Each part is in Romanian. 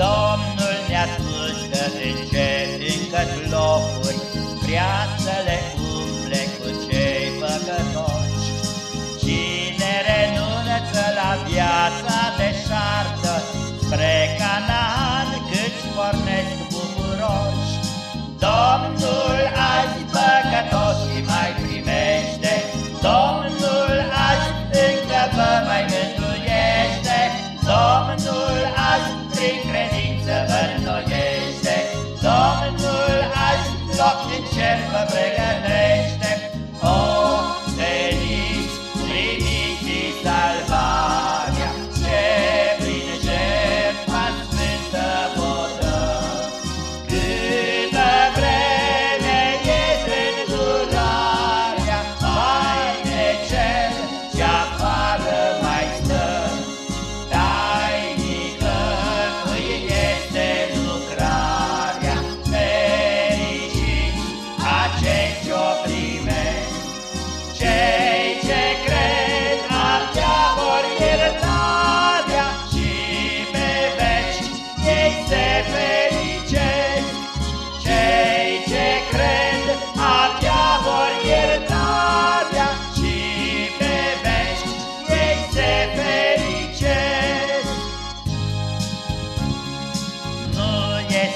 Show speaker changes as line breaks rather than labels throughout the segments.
storm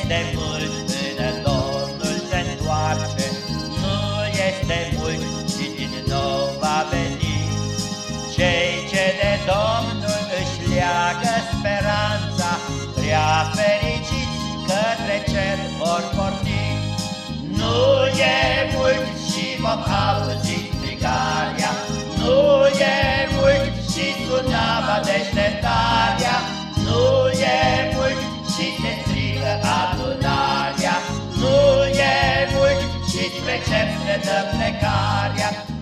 este mult în Domnul se întoarce, nu este mult și din nou. recepție de plecarea?